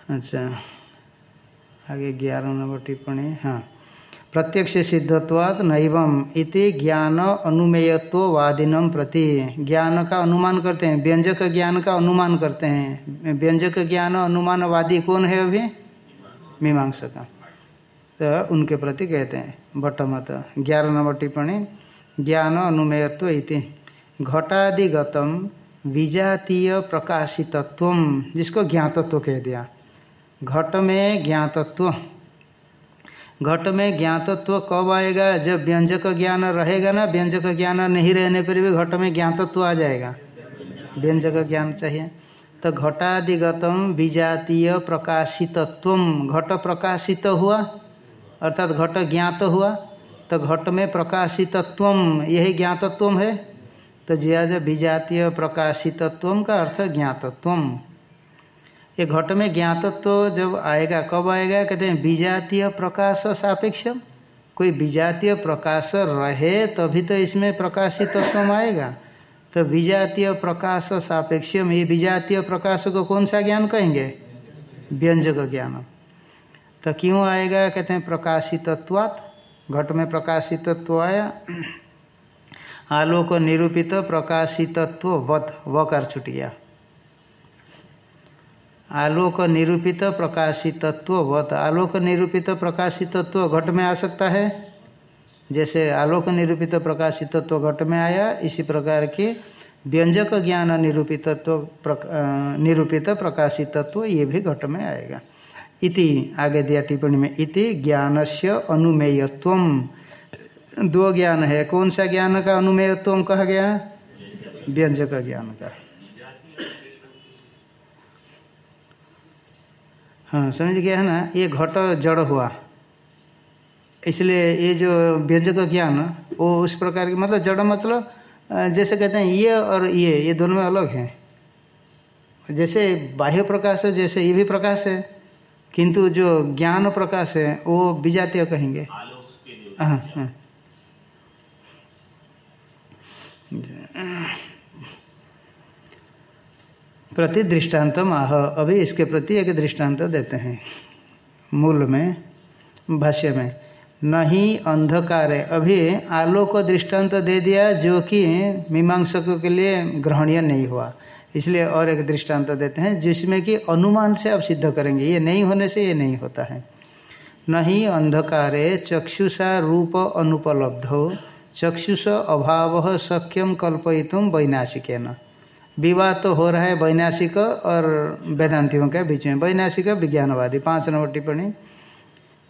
अच्छा आगे ग्यारह नंबर टिप्पणी हाँ। प्रत्यक्ष सिद्धत्वाद नैवम इति ज्ञान अनुमेयत्ववादिनम प्रति। ज्ञान का अनुमान करते हैं। व्यंजक ज्ञान का अनुमान करते हैं। व्यंजक ज्ञान अनुमानवादी कौन है अभी? मीमांसा का तो उनके प्रति कहते हैं भट्टमत ग्यारह नंबर टिप्पणी, ज्ञान अनुमेयत्व इति। घटादिगतम विजातीय प्रकाशितत्व जिसको ज्ञातत्व कह दिया। घट में ज्ञातत्व। घट में ज्ञातत्व कब आएगा? जब व्यंजक ज्ञान रहेगा ना, व्यंजक ज्ञान नहीं रहने पर भी घट में ज्ञातत्व आ जाएगा। व्यंजक ज्ञान चाहिए। तो घटादिगतम विजातीय प्रकाशितत्व घट प्रकाशित हुआ, अर्थात घट ज्ञात हुआ तो घट में प्रकाशितत्व यही ज्ञातत्व है। तो ज्याज विजातीय प्रकाशितत्व का अर्थ ज्ञातत्व ये घट में ज्ञातत्व तो जब आएगा, कब आएगा? कहते हैं विजातीय प्रकाश सापेक्ष कोई विजातीय प्रकाश रहे, तभी तो इसमें प्रकाशितत्व आएगा। तो विजातीय प्रकाश सापेक्ष ये विजातीय प्रकाश को कौन सा ज्ञान कहेंगे? व्यंजक ज्ञान। तो क्यों आएगा? कहते हैं, प्रकाशितत्वात्। घट में प्रकाशितत्व आया। आलोक निरूपित प्रकाशितत्व वत व कर छुट गया आलोक निरूपित प्रकाशितत्व वत आलोक निरूपित प्रकाशितत्व घट में आ सकता है। जैसे आलोक निरूपित प्रकाशितत्व घट में आया, इसी प्रकार के व्यंजक ज्ञान निरूपितत्व निरूपित प्रकाशितत्व ये भी घट में आएगा। इति, आगे दिया टिप्पणी में, इति ज्ञान से अनुमेयत्व दो ज्ञान है। कौन सा ज्ञान का अनुमेयत्व कहा गया? व्यंजक ज्ञान का। हाँ समझ गया है ना? ये घट जड़ हुआ। इसलिए ये जो व्यंजक ज्ञान वो उस प्रकार की मतलब जड़ मतलब जैसे कहते हैं ये और ये ये दोनों में अलग है। जैसे बाह्य प्रकाश है जैसे ये भी प्रकाश है किंतु जो ज्ञान प्रकाश है वो विजातीय कहेंगे। हाँ हाँ। प्रति दृष्टांत आह। अभी इसके प्रति एक दृष्टांत देते हैं। मूल में, भाष्य में, नहीं अंधकार है अभी आलोक दृष्टांत दे दिया जो कि मीमांसकों के लिए ग्रहणीय नहीं हुआ। इसलिए और एक दृष्टांत देते हैं, जिसमें कि अनुमान से आप सिद्ध करेंगे, ये नहीं होने से ये नहीं होता है। नहीं अंधकारे, चक्षुषा रूप अनुपलब्ध हो चक्षुष अभाव सक्यम कल्पयितुम वैनाशिक न विवाद तो हो रहा है वैनाशिक और वेदांतियों के बीच में। वैनाशिक विज्ञानवादी, पाँच नंबर टिप्पणी।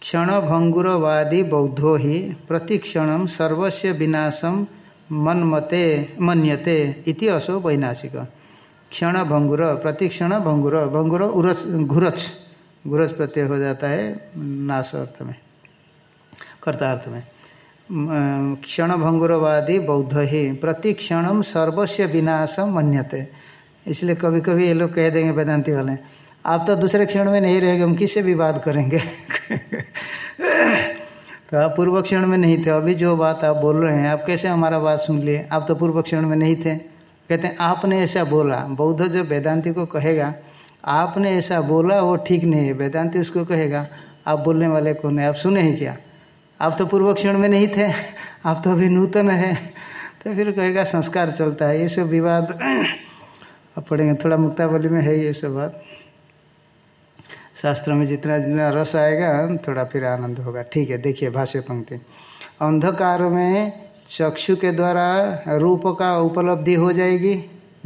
क्षण भंगुरवादी बौद्धो ही, प्रतिक्षण सर्वस्व विनाशम मनमते, मन्यते इति असो वैनाशिक। क्षण भंगुर, प्रतिक्षण भंगुर भंगुर उरच घुरच। घुरच प्रत्यय हो जाता है नाश अर्थ में कर्तार्थ में। क्षण भंगुरवादी बौद्ध ही। प्रतिक्षण सर्वस्व विनाशम मन्यते। इसलिए कभी कभी ये लोग कह देंगे, वेदांति वाले, आप तो दूसरे क्षण में नहीं रहेंगे, हम किससे विवाद करेंगे? *laughs* तो आप पूर्व क्षण में नहीं थे, अभी जो बात आप बोल रहे हैं, आप कैसे हमारा बात सुन लिए? आप तो पूर्व क्षण में नहीं थे। कहते हैं, आपने ऐसा बोला। बौद्ध जो वेदांति को कहेगा, आपने ऐसा बोला, वो ठीक नहीं है। वेदांति उसको कहेगा, आप बोलने वाले कौन है? आप सुने ही क्या? आप तो पूर्व क्षण में नहीं थे, आप तो अभी नूतन है। तो फिर कहेगा, संस्कार चलता है, ये सब विवाद। अब पढ़ेंगे, थोड़ा मुक्तावली में है ये सब बात। शास्त्र में जितना जितना रस आएगा, थोड़ा फिर आनंद होगा। ठीक है, देखिए भाष्य पंक्ति। अंधकार में चक्षु के द्वारा रूप का उपलब्धि हो जाएगी,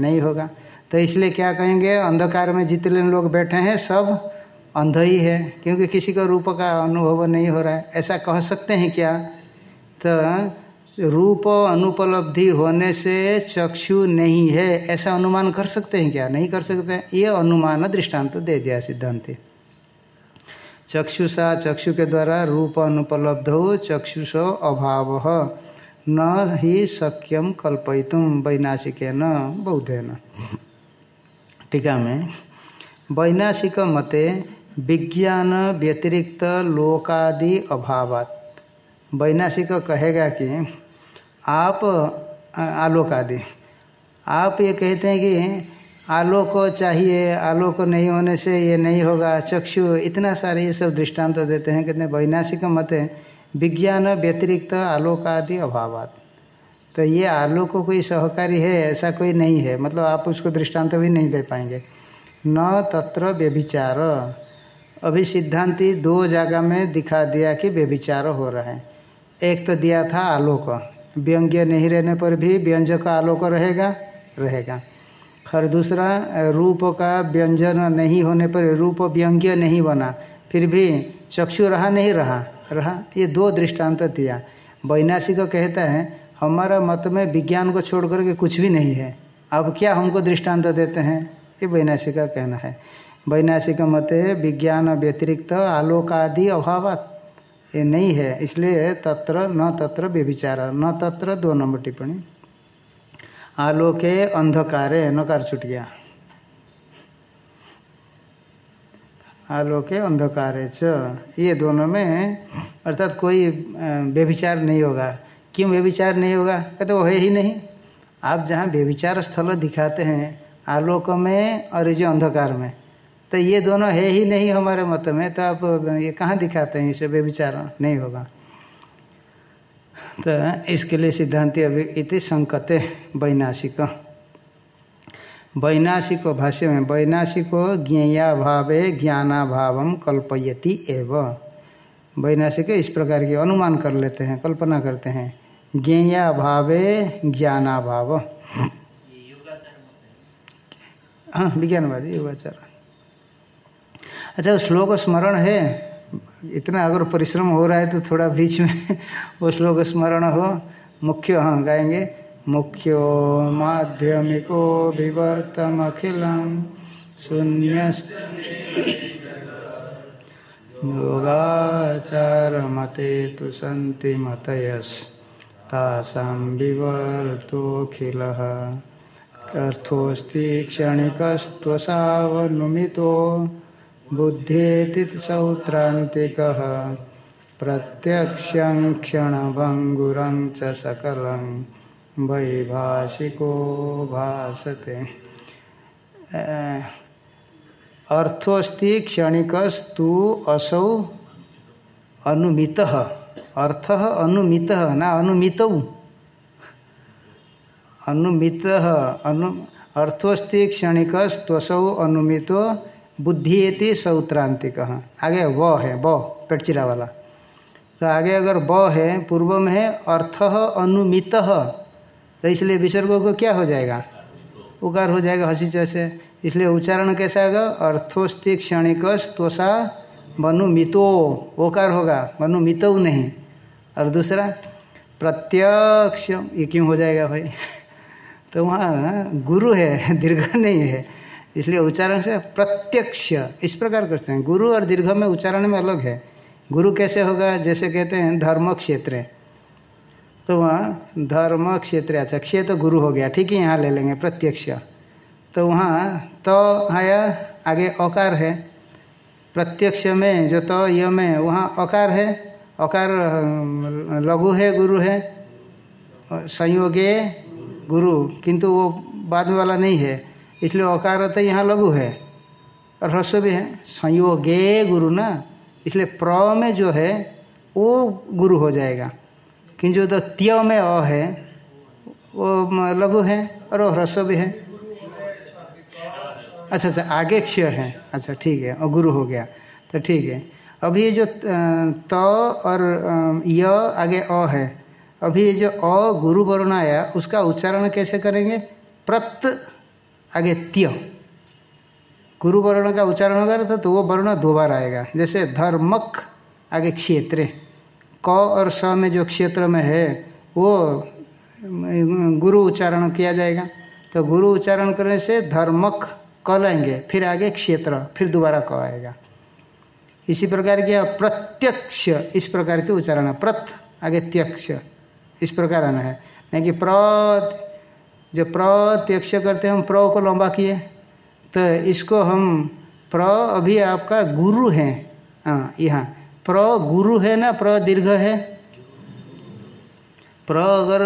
नहीं होगा। तो इसलिए क्या कहेंगे, अंधकार में जितने लोग बैठे हैं, सब अंध ही है, क्योंकि किसी को रूप का अनुभव नहीं हो रहा है। ऐसा कह सकते हैं क्या? तो रूप अनुपलब्धि होने से चक्षु नहीं है, ऐसा अनुमान कर सकते हैं क्या? नहीं कर सकते। ये अनुमान दृष्टांत तो दे दिया सिद्धांति। चक्षुषा चक्षु के द्वारा रूप अनुपलब्ध हो, चक्षुष अभाव, न ही सक्यम कल्पयितुम वैनाशिक न बौद्धे न टीका में, वैनाशिक मते विज्ञान व्यतिरिक्त लोकादि अभावात। वैनाशिक कहेगा कि आप आलोक आदि आप ये कहते हैं कि आलोक चाहिए, आलोक नहीं होने से ये नहीं होगा। चक्षु इतना सारे ये सब दृष्टांत देते हैं, कितने वैनाशिक मत है। विज्ञान व्यतिरिक्त आलोक आदि अभावात। तो ये आलोक कोई सहकारी है, ऐसा कोई नहीं है। मतलब आप उसको दृष्टांत भी नहीं दे पाएँगे। न तत्र व्यभिचार। अभी सिद्धांति दो जगह में दिखा दिया कि व्यभिचार हो रहा है। एक तो दिया था आलोक। व्यंग्य नहीं रहने पर भी व्यंजक का आलोक रहेगा? रहेगा। और दूसरा, रूप का व्यंजन नहीं होने पर रूप व्यंग्य नहीं बना। फिर भी चक्षु रहा नहीं रहा? रहा। ये दो दृष्टांत दिया। वैनाशिक कहता है, हमारा मत में विज्ञान को छोड़ करके कुछ भी नहीं है। अब क्या हमको दृष्टांत देते हैं? ये वैनाशिक का कहना है। वैनाशिक मते विज्ञान व्यतिरिक्त आलोक आदि अभाव ये नहीं है, इसलिए तत्र, न तत्र व्यभिचार, न तत्र दो नंबर टिप्पणी। आलोके अंधकारे, नकार छूट गया। आलोके अंधकारे च, ये दोनों में, अर्थात कोई व्यभिचार नहीं होगा। क्यों व्यभिचार नहीं होगा? कहते वो है ही नहीं। आप जहाँ व्यभिचार स्थल दिखाते हैं, आलोक में और ये जो अंधकार में तो ये दोनों है ही नहीं हमारे मत में तो आप ये कहाँ दिखाते हैं? इसे व्यविचार नहीं होगा। तो इसके लिए सिद्धांति अभी इति संकते वैनाशिक। वैनाशिक भाष्य में वैनाशिको ज्ञेया भावे ज्ञानाभाव कल्पयति एव। वैनाशिक इस प्रकार की अनुमान कर लेते हैं कल्पना करते हैं। ज्ञेया भावे ज्ञानाभाव हाँ। विज्ञानवादी योगाचार अच्छा श्लोक स्मरण है? इतना अगर परिश्रम हो रहा है तो थोड़ा बीच में *laughs* वो श्लोक स्मरण हो। मुख्य हाँ गाएँगे। मुख्यो माध्यमिको विवर्तम अखिलम शून्य योगाचारमते तु सन्ति मतयस्तासां विवर्तोऽखिलः। अर्थोऽस्ति क्षणिकस्त्वसावनुमितो। बुद्धेति सौत्रान्तिकः प्रत्यक्षं क्षणभङ्गुरं च सकलं वैभाषिको भासते। अर्थोस्ति क्षणिकस्तु असौ अनुमित। अर्थ अनुमित, ना अनुमित। अनुमित, अनु अर्थोस्ति क्षणिकस्तसौ अनुमित बुद्धि सौत्रांतिक। आगे व है, ब, पेटचिरा वाला। तो आगे अगर व है पूर्व में है, अर्थ, अनुमित। तो इसलिए विसर्ग को क्या हो जाएगा? उकार हो जाएगा हसी जैसे। इसलिए उच्चारण कैसा होगा अर्थोस्ति क्षणिक त्वसा मनुमितो ओकार होगा मनुमितो नहीं। और दूसरा, प्रत्यक्ष, ये क्यों हो जाएगा भाई? *laughs* तो वहाँ गुरु है, *laughs* दीर्घ नहीं है। इसलिए उच्चारण से प्रत्यक्ष इस प्रकार करते हैं। गुरु और दीर्घ में उच्चारण में अलग है। गुरु कैसे होगा? जैसे कहते हैं धर्म क्षेत्र तो वहाँ धर्म क्षेत्र अच्छा क्षेत्र तो गुरु हो गया, ठीक है, यहाँ ले लेंगे, प्रत्यक्ष। तो वहाँ तो आया, आगे अकार है। प्रत्यक्ष में जो तो य में, वहाँ अकार है। अकार लघु है, गुरु है। संयोगे, गुरु, किंतु वो बाद वाला नहीं है। इसलिए अकार तो यहाँ लघु है। और ह्रस्व भी है। संयोगे गुरु ना। इसलिए प्र में जो है, वो गुरु हो जाएगा। किंतु जो त्यो में अ है, वो लघु है और ह्रस्व भी है। अच्छा अच्छा आगे क्षय है। अच्छा ठीक है। और गुरु हो गया। तो ठीक है। अभी ये जो त और य आगे अ है। अभी ये जो अ गुरु वर्ण आया उसका उच्चारण कैसे करेंगे? प्रत आगे त्य। गुरु वर्ण का उच्चारण अगर तो वो वर्ण दो बार आएगा। जैसे धर्मक, आगे क्षेत्र। क और स में जो क्षेत्र में है, वो, गुरु उच्चारण किया जाएगा। तो गुरु उच्चारण करने से धर्मक क लेंगे, फिर आगे क्षेत्र, फिर दोबारा क आएगा। इसी प्रकार के प्रत्यक्ष, इस प्रकार के उच्चारण। प्रत, आगे त्यक्ष, इस प्रकार आना है। नहीं कि प्र जो प्रत्यक्ष करते हम प्र को लंबा किए तो इसको हम प्र अभी आपका गुरु है। हाँ यहाँ। प्र गुरु है ना, प्र दीर्घ है? प्र अगर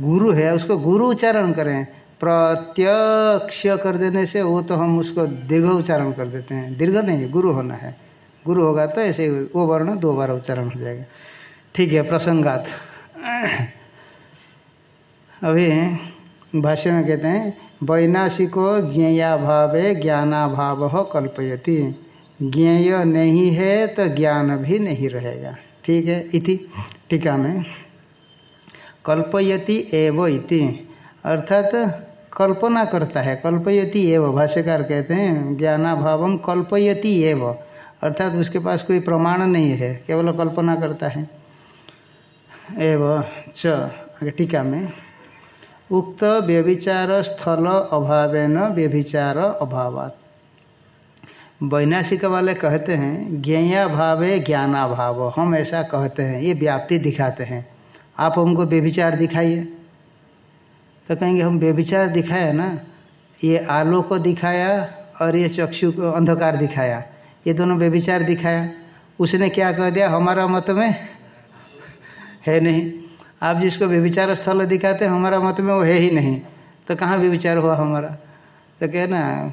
गुरु है, उसको गुरु उच्चारण करें। प्रत्यक्ष कर देने से वो तो हम उसको दीर्घ उच्चारण कर देते हैं। दीर्घ नहीं, गुरु होना है। गुरु होगा तो ऐसे वो वर्ण दो बार उच्चारण हो जाएगा। ठीक है, प्रसंगात। अभी भाष्य में कहते हैं, वैनाशिको ज्ञेयाभावे ज्ञानाभाव कल्पयति। ज्ञेय नहीं है तो ज्ञान भी नहीं रहेगा। ठीक है? इति टीका में। कल्पयति एव इति। अर्थात कल्पना करता है। कल्पयति एव, भाष्यकार कहते हैं ज्ञानाभावम कल्पयति एव। अर्थात उसके पास कोई प्रमाण नहीं है, केवल कल्पना करता है। एव च टीका में। उक्त व्यभिचार स्थल अभावेन व्यभिचार अभावात। वैनाशिक वाले कहते हैं, ज्ञया भावे ज्ञानाभाव। हम ऐसा कहते हैं, ये व्याप्ति दिखाते हैं। आप हमको व्यभिचार दिखाइए। तो कहेंगे, हम व्यभिचार दिखाया ना? ये आलोक को दिखाया और ये चक्षु को अंधकार दिखाया। ये दोनों व्यभिचार दिखाया। उसने क्या कह दिया? हमारा मत में है नहीं। आप जिसको व्यविचार स्थल दिखाते हमारा मत में वो है ही नहीं। तो कहाँ व्यविचार हुआ हमारा? तो क्या ना,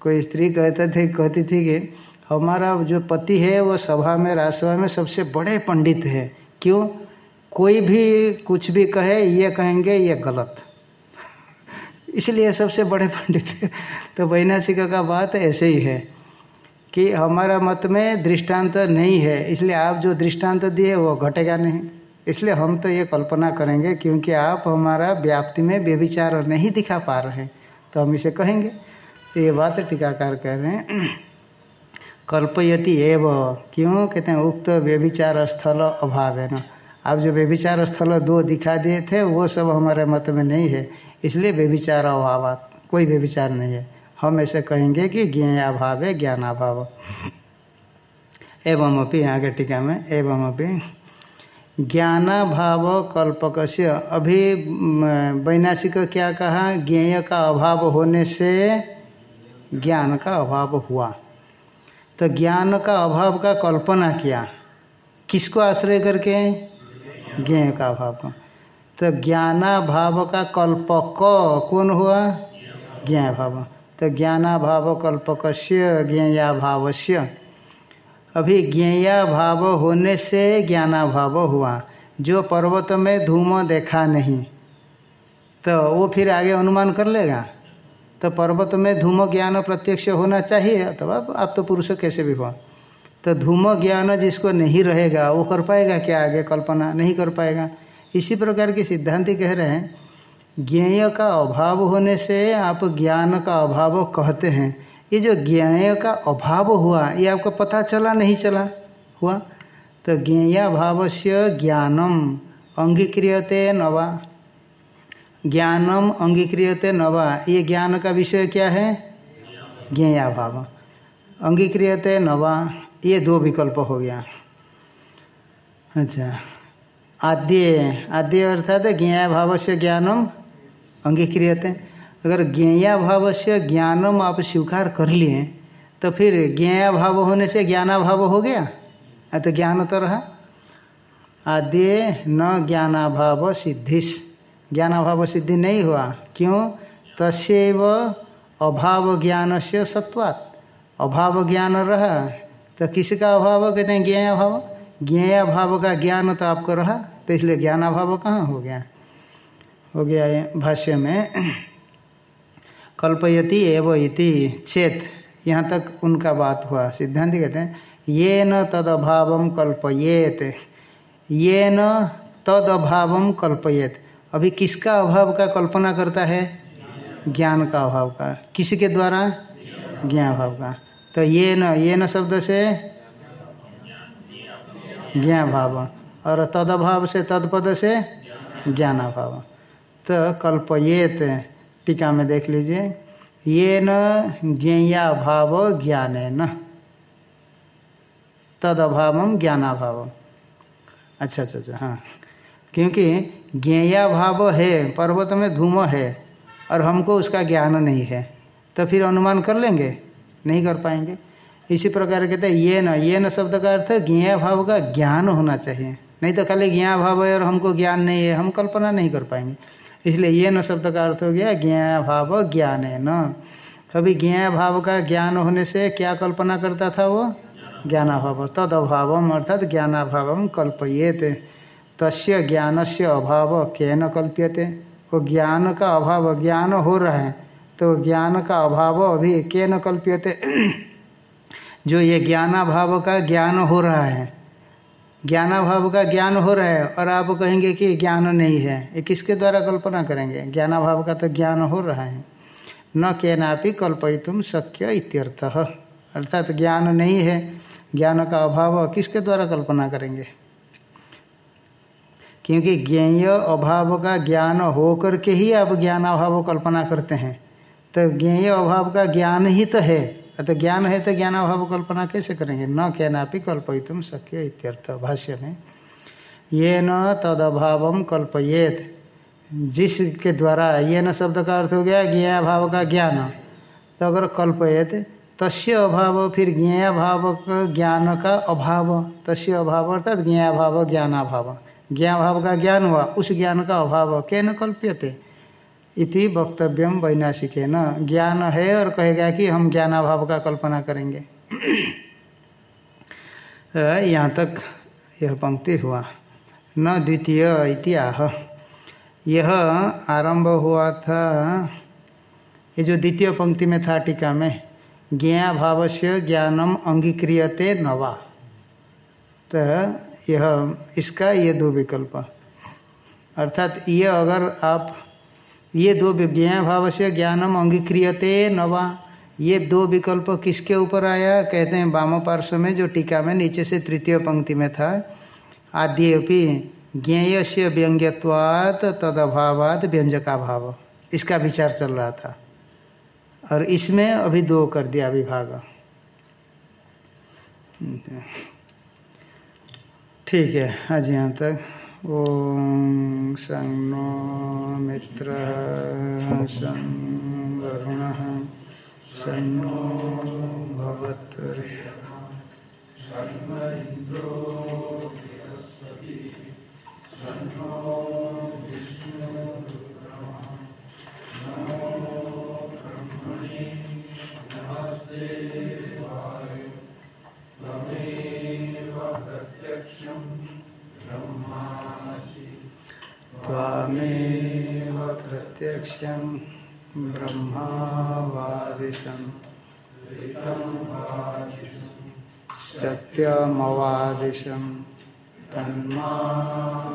कोई स्त्री कहते थे, कहती थी कि हमारा जो पति है, वो सभा में, राजसभा में सबसे बड़े पंडित है। क्यों? कोई भी कुछ भी कहे, ये कहेंगे, ये गलत। *laughs* इसलिए सबसे बड़े पंडित है। *laughs* तो वैनाशिक का बात ऐसे ही है कि हमारा मत में दृष्टांत नहीं है। इसलिए आप जो दृष्टांत दिए, वो घटेगा नहीं। इसलिए हम तो ये कल्पना करेंगे क्योंकि आप हमारा व्याप्ति में व्यभिचार नहीं दिखा पा रहे हैं। तो हम इसे कहेंगे। तो ये बात टीकाकार कह रहे हैं। कल्पयति एव। क्यों? कहते हैं, उक्त व्यभिचार स्थल अभाव है ना आप जो व्यभिचार स्थल दो दिखा दिए थे, वो सब हमारे मत में नहीं है। इसलिए व्यभिचार अभाव, कोई व्यभिचार नहीं है। हम ऐसे कहेंगे कि ज्ञान अभाव है ज्ञान अभाव। एवं अपनी आगे टीका में एवं अपनी ज्ञानाभाव कल्पक से अभी वैनाशिक क्या कहा? ज्ञेय का अभाव होने से ज्ञान का अभाव हुआ। तो ज्ञान का अभाव का कल्पना किया। किसको आश्रय करके? ज्ञेय का अभाव का। तो ज्ञानाभाव का कल्पक कौन हुआ? ज्ञा भाव तो ज्ञानाभाव कल्पक से ज्ञेयाभाव से अभी ज्ञेया भाव होने से ज्ञानाभाव हुआ, जो पर्वत में धूम देखा नहीं। तो वो फिर आगे अनुमान कर लेगा। तो पर्वत में धूम ज्ञान प्रत्यक्ष होना चाहिए, अथवा तो आप तो पुरुष कैसे भी हो। तो धूम ज्ञान जिसको नहीं रहेगा, वो कर पाएगा क्या आगे कल्पना? नहीं कर पाएगा। इसी प्रकार की सिद्धांति कह रहे हैं, ज्ञेय का अभाव होने से आप ज्ञान का अभाव कहते हैं। ये जो ज्ञेय का अभाव हुआ, ये आपको पता चला, नहीं चला हुआ? तो ज्ञेयाभाव से ज्ञानम अंगीक्रियते नवा। ज्ञानम अंगीक्रियते नवा। ये ज्ञान का विषय क्या है? ज्ञेयाभाव अंगीक्रियते नवा, ये दो विकल्प हो गया। अच्छा। आद्य आद्य अर्थात ज्ञेयाभाव से ज्ञानम अंगीक्रियते। अगर ज्ञेया भाव से ज्ञानम आप स्वीकार कर लिए तो फिर ज्ञेया भाव होने से ज्ञानाभाव हो गया? तो ज्ञान तो रहा आद्य न ज्ञानाभाव सिद्धिस। ज्ञानाभाव सिद्धि नहीं हुआ। क्यों? तस्व अभाव ज्ञान से सत्वात्। अभाव ज्ञान रहा तो किसका अभाव? कहते हैं ज्ञेय भाव ज्ञेय भाव का ज्ञान तो आपको रहा तो इसलिए ज्ञानाभाव कहाँ हो गया? हो गया भाष्य में। कल्पयति एव इति चेत। यहाँ तक उनका बात हुआ। सिद्धांत कहते हैं ये न तद अभाव कल्पयेत। ये न तद अभाव कल्पयेत। अभी किसका अभाव का कल्पना करता है? ज्ञान का अभाव का। किसके द्वारा? ज्ञान अभाव का। तो ये न ये न शब्द से ज्ञान भाव और तदभाव से तदपद से ज्ञान अभाव तो कल्पयेत। टीका में देख लीजिए। ये न ज्ञेया भाव ज्ञान न। तद अभाव ज्ञानाभाव। अच्छा अच्छा अच्छा हाँ। क्योंकि ज्ञेया भाव है, पर्वत में धूम है, और हमको उसका ज्ञान नहीं है तो फिर अनुमान कर लेंगे, नहीं कर पाएँगे। इसी प्रकार कहते हैं, ये न ये न शब्द का अर्थ ज्ञेया भाव का ज्ञान होना चाहिए। नहीं तो खाली ज्ञा भाव है और हमको ज्ञान नहीं है, हम कल्पना नहीं कर पाएँगे। इसलिए ये न शब्द का अर्थ हो गया ज्ञा भाव ज्ञान है न अभी ज्ञा भाव का ज्ञान होने से क्या कल्पना करता था वो? ज्ञानाभाव। तद अभाव अर्थात ज्ञानाभाव कल्पयेत। तस्य ज्ञान से अभाव न कल्प्यते? वो ज्ञान का अभाव ज्ञान हो रहा है तो ज्ञान का अभाव अभी न कल्प्यते? जो ये ज्ञानाभाव का ज्ञान हो रहा है ज्ञानाभाव का ज्ञान हो रहा है और आप कहेंगे कि ज्ञान नहीं है, ये किसके द्वारा कल्पना करेंगे? ज्ञानाभाव का तो ज्ञान हो रहा है। न केनापि कल्पयितुम शक्य इत्यर्थ। अर्थात तो ज्ञान नहीं है, ज्ञान का अभाव किसके द्वारा कल्पना करेंगे? क्योंकि ज्ञेय अभाव का ज्ञान हो करके ही आप ज्ञानाभाव कल्पना करते हैं। तो ज्ञेय अभाव का ज्ञान ही तो है। तो ज्ञान है तो ज्ञानाभाव कल्पना कैसे करेंगे? न कहनापि कल्पयितुम शक्य इत्यर्थ भाष्य में। ये न तदभाव कल्पयेत। जिसके द्वारा ये न शब्द का अर्थ हो गया ज्ञा भाव का ज्ञान। तो अगर कल्पयेत, तस्य अभाव फिर ज्ञा भाव का ज्ञान का अभाव। तस्य अभाव अर्थात ज्ञा भाव, ज्ञानाभाव। ज्ञा भाव का ज्ञान हुआ, उस ज्ञान का अभाव। कैन कल्प्यते? इति वक्तव्यम वैनाशिक न ज्ञान है और कहेगा कि हम ज्ञानाभाव का कल्पना करेंगे। यहाँ तक यह पंक्ति हुआ। न द्वितीय इतिहाह यह आरंभ हुआ था, ये जो द्वितीय पंक्ति में था टीका में ज्ञा भाव से ज्ञानम अंगीक्रियते नवा। तो यह, इसका ये दो विकल्प। अर्थात ये अगर आप ये दो विज्ञा भाव से ज्ञानम अंगीक्रियते नवा ये दो विकल्प किसके ऊपर आया? कहते हैं वाम पार्श्व में, जो टीका में नीचे से तृतीय पंक्ति में था। आद्यपि ज्ञेय से व्यंग्यवाद तदभावाद व्यंजका भाव इसका विचार चल रहा था। और इसमें अभी दो कर दिया विभाग। ठीक है, आज यहाँ तक। ॐ सं नो मित्रः सं वरुणः सं नो भवत्वर्यः त्वामेव प्रत्यक्षं ब्रह्मावादिशम् सत्यमवादिशं तन्मावे